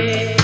yeah.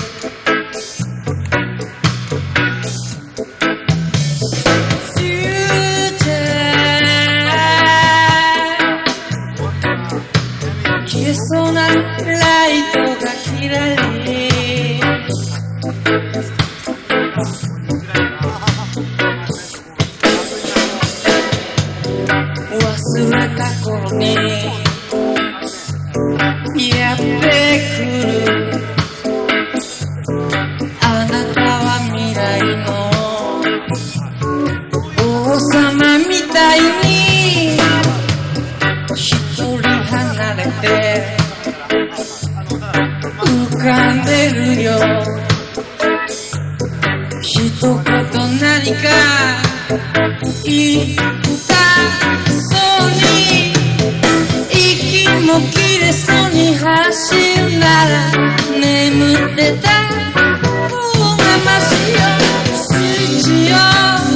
と何か言ったそうに息も切れそうに走るなら眠ってたこうがましよ筋を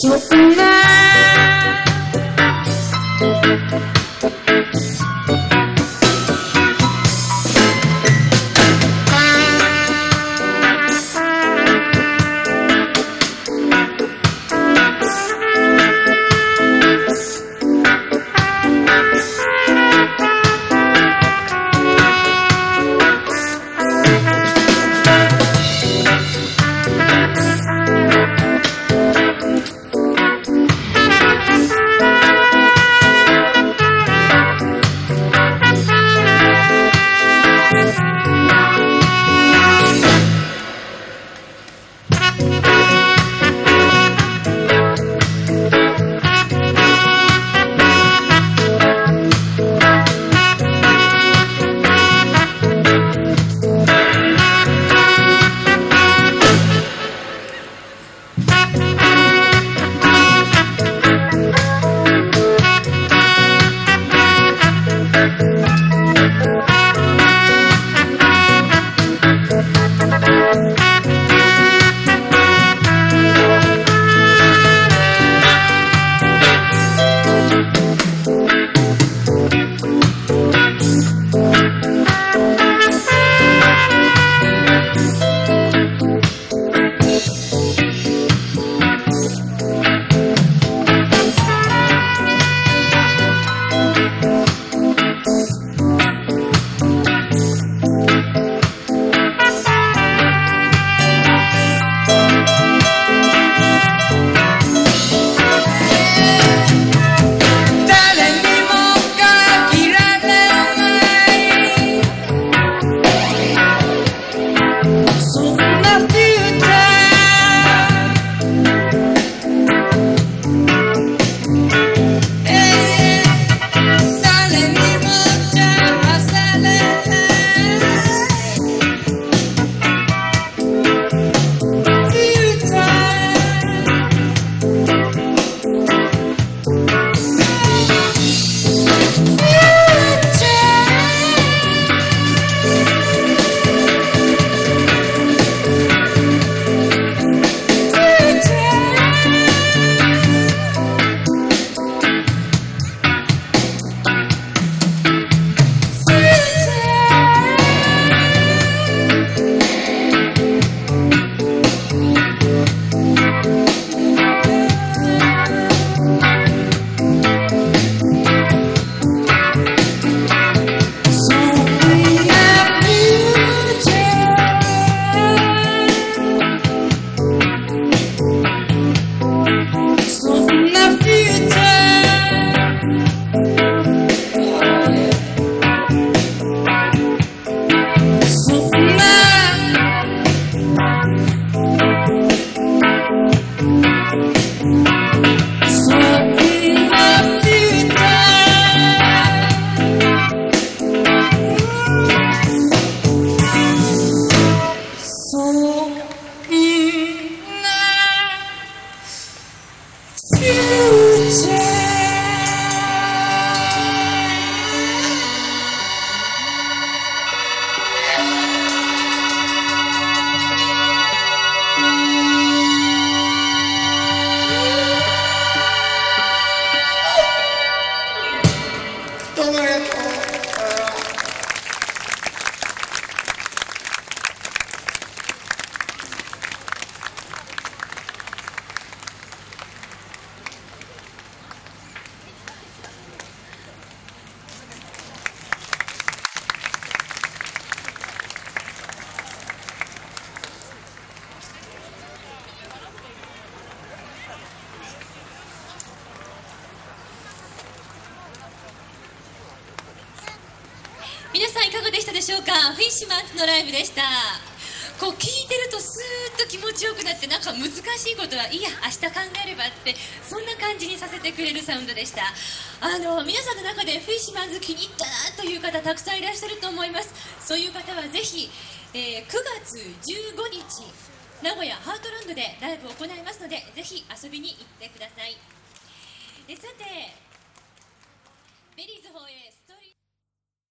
so familiar. future. 皆さんいかがでしたでしょうか？フィッシュマンズのライブでした。こう聞いてるとスーッと気持ちよくなってなんか難しいことはいいや明日考えればってそんな感じにさせてくれるサウンドでした。あの皆さんの中でフィッシュマンズ気に入ったなという方たくさんいらっしゃると思います。そういう方はぜひ、えー9月15日名古屋ハートランドでライブを行いますのでぜひ遊びに行ってください。えさてベリーズ 4A